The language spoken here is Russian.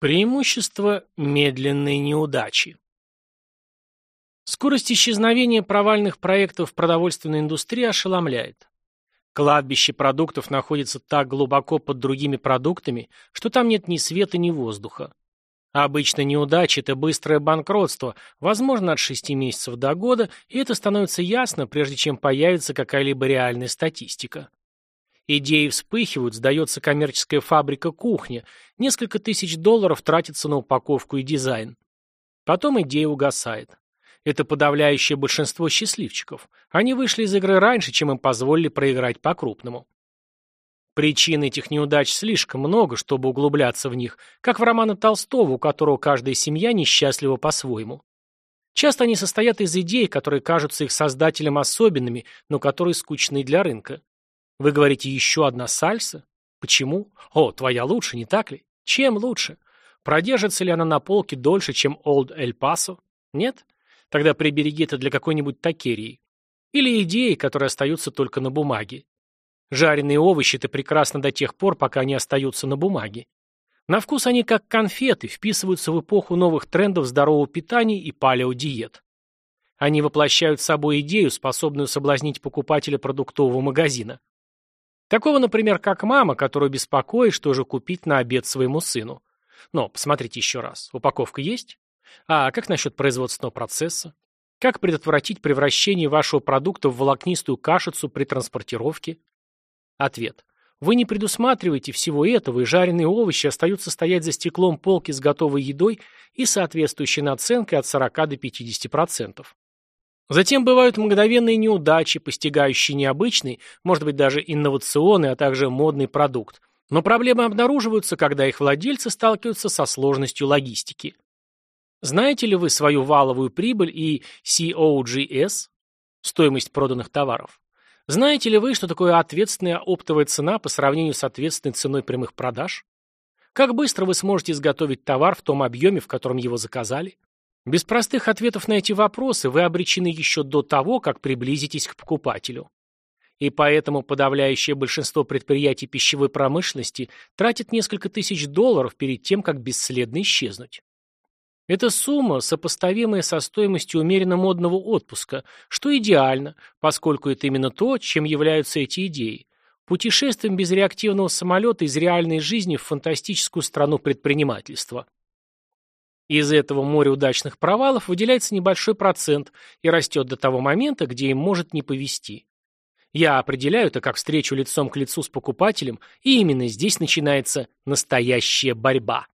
Преимущество медленной неудачи. Скорость исчезновения провальных проектов в продовольственной индустрии ошеломляет. Кладбище продуктов находится так глубоко под другими продуктами, что там нет ни света, ни воздуха. Обычно неудача – это быстрое банкротство, возможно, от 6 месяцев до года, и это становится ясно, прежде чем появится какая-либо реальная статистика. Идеи вспыхивают, сдается коммерческая фабрика кухня, несколько тысяч долларов тратится на упаковку и дизайн. Потом идея угасает. Это подавляющее большинство счастливчиков. Они вышли из игры раньше, чем им позволили проиграть по-крупному. Причин этих неудач слишком много, чтобы углубляться в них, как в романе Толстого, у которого каждая семья несчастлива по-своему. Часто они состоят из идей, которые кажутся их создателям особенными, но которые скучны для рынка. Вы говорите, еще одна сальса? Почему? О, твоя лучше, не так ли? Чем лучше? Продержится ли она на полке дольше, чем Олд Эль Пасо? Нет? Тогда прибереги это для какой-нибудь такерии. Или идеи, которые остаются только на бумаге. Жареные овощи – это прекрасно до тех пор, пока они остаются на бумаге. На вкус они как конфеты, вписываются в эпоху новых трендов здорового питания и палеодиет. Они воплощают собой идею, способную соблазнить покупателя продуктового магазина. Такого, например, как мама, которую беспокоит, что же купить на обед своему сыну. Но посмотрите еще раз. Упаковка есть? А как насчет производственного процесса? Как предотвратить превращение вашего продукта в волокнистую кашицу при транспортировке? Ответ. Вы не предусматриваете всего этого, и жареные овощи остаются стоять за стеклом полки с готовой едой и соответствующей наценкой от 40 до 50%. Затем бывают мгновенные неудачи, постигающие необычный, может быть даже инновационный, а также модный продукт. Но проблемы обнаруживаются, когда их владельцы сталкиваются со сложностью логистики. Знаете ли вы свою валовую прибыль и COGS, стоимость проданных товаров? Знаете ли вы, что такое ответственная оптовая цена по сравнению с ответственной ценой прямых продаж? Как быстро вы сможете изготовить товар в том объеме, в котором его заказали? Без простых ответов на эти вопросы вы обречены еще до того, как приблизитесь к покупателю. И поэтому подавляющее большинство предприятий пищевой промышленности тратит несколько тысяч долларов перед тем, как бесследно исчезнуть. Это сумма, сопоставимая со стоимостью умеренно модного отпуска, что идеально, поскольку это именно то, чем являются эти идеи. Путешествием без реактивного самолета из реальной жизни в фантастическую страну предпринимательства. Из этого моря удачных провалов выделяется небольшой процент и растет до того момента, где им может не повезти. Я определяю это как встречу лицом к лицу с покупателем, и именно здесь начинается настоящая борьба.